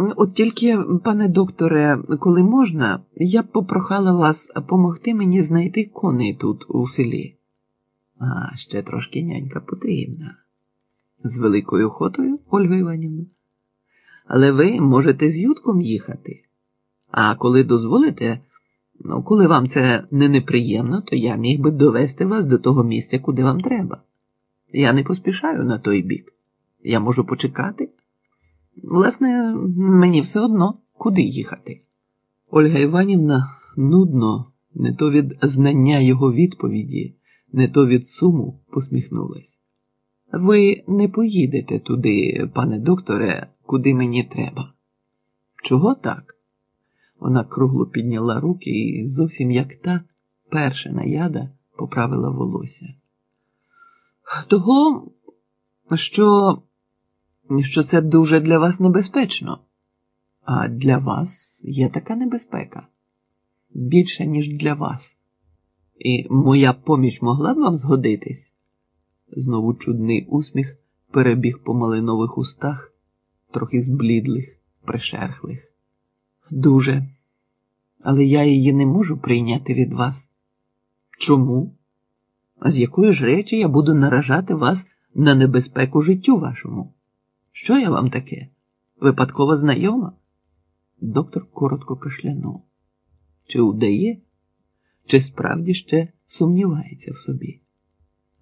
От тільки, пане докторе, коли можна, я б попрохала вас помогти мені знайти коней тут, у селі. А, ще трошки нянька потрібна. З великою охотою, Ольга Іванівна. Але ви можете з ютком їхати. А коли дозволите, ну, коли вам це не неприємно, то я міг би довести вас до того місця, куди вам треба. Я не поспішаю на той бік. Я можу почекати. Власне, мені все одно, куди їхати. Ольга Іванівна нудно, не то від знання його відповіді, не то від суму посміхнулась. Ви не поїдете туди, пане докторе, куди мені треба. Чого так? Вона кругло підняла руки і зовсім як та перша наяда поправила волосся. Того, що що це дуже для вас небезпечно. А для вас є така небезпека більше, ніж для вас. І моя поміч могла б вам згодитись? Знову чудний усміх перебіг по малинових устах, трохи зблідлих, пришерхлих. Дуже. Але я її не можу прийняти від вас. Чому? А з якої ж речі я буду наражати вас на небезпеку життю вашому? Що я вам таке? Випадково знайома? Доктор коротко кашлянув. Чи удає, чи справді ще сумнівається в собі?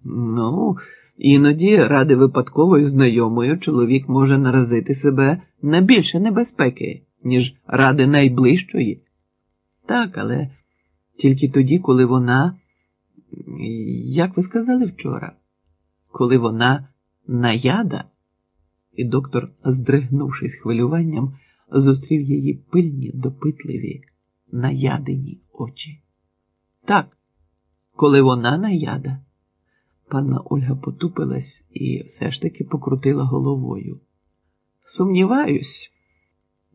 Ну, іноді, ради випадкової знайомою, чоловік може наразити себе на більше небезпеки, ніж ради найближчої. Так, але тільки тоді, коли вона, як ви сказали вчора, коли вона наяда. І доктор, здригнувшись хвилюванням, зустрів її пильні, допитливі, наядені очі. Так, коли вона наяда, панна Ольга потупилась і все ж таки покрутила головою. Сумніваюсь,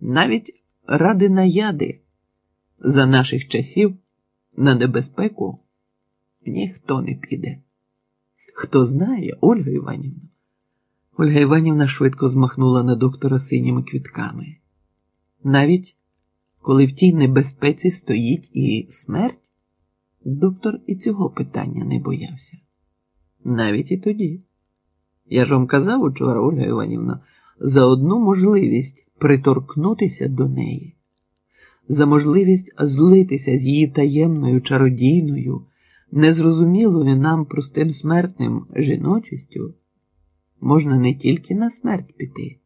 навіть ради наяди за наших часів на небезпеку ніхто не піде. Хто знає, Ольга Іванівна? Ольга Іванівна швидко змахнула на доктора синіми квітками. Навіть коли в тій небезпеці стоїть і смерть, доктор і цього питання не боявся. Навіть і тоді. Я ж вам казав учора, Ольга Іванівна, за одну можливість приторкнутися до неї, за можливість злитися з її таємною чародійною, незрозумілою нам простим смертним жіночістю можна не тільки на смерть піти,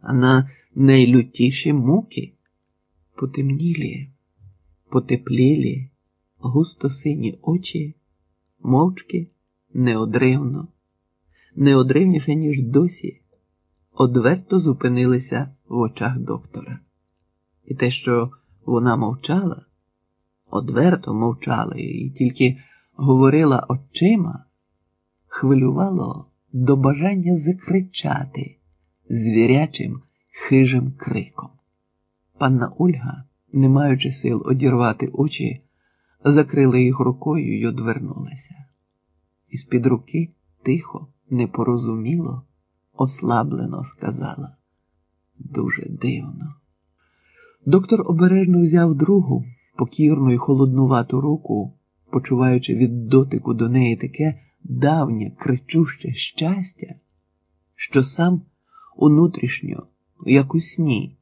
а на найлютіші муки, потемнілі, потеплілі, густо сині очі, мовчки неодривно, неодривніше, ніж досі, одверто зупинилися в очах доктора. І те, що вона мовчала, одверто мовчала і тільки говорила очима, хвилювало до бажання закричати звірячим хижим криком. Панна Ольга, не маючи сил одірвати очі, закрила їх рукою й одвернулася. Із під руки тихо, непорозуміло, ослаблено сказала дуже дивно. Доктор обережно взяв другу покірну й холоднувату руку, почуваючи від дотику до неї таке давнє кричуще щастя, що сам унутрішньо, як у сні,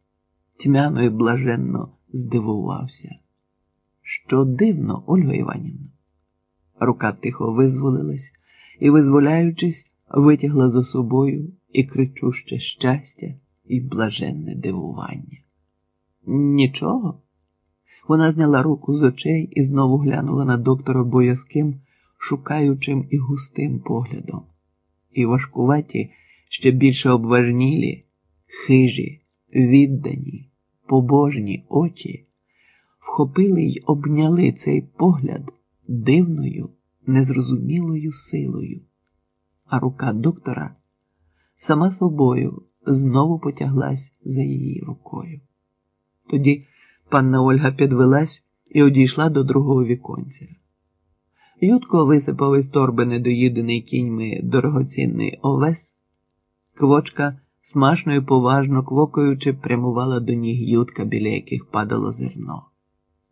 тьмяно і блаженно здивувався. Що дивно, Ольга Іванівна. Рука тихо визволилась і, визволяючись, витягла за собою і кричуще щастя, і блаженне дивування. Нічого. Вона зняла руку з очей і знову глянула на доктора боязким шукаючим і густим поглядом, і важкуваті, ще більше обважнілі, хижі, віддані, побожні очі вхопили й обняли цей погляд дивною, незрозумілою силою, а рука доктора сама собою знову потяглась за її рукою. Тоді панна Ольга підвелась і одійшла до другого віконця. Ютко висипав із торби недоїдений кіньми дорогоцінний овес, квочка смашно і поважно квокаючи, прямувала до ніг ютка, біля яких падало зерно.